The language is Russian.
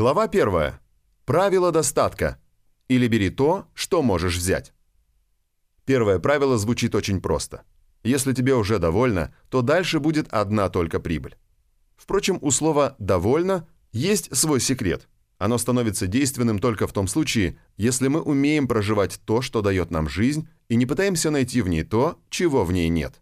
Глава 1. Правило достатка. Или бери то, что можешь взять. Первое правило звучит очень просто. Если тебе уже довольно, то дальше будет одна только прибыль. Впрочем, у слова «довольно» есть свой секрет. Оно становится действенным только в том случае, если мы умеем проживать то, что дает нам жизнь, и не пытаемся найти в ней то, чего в ней нет.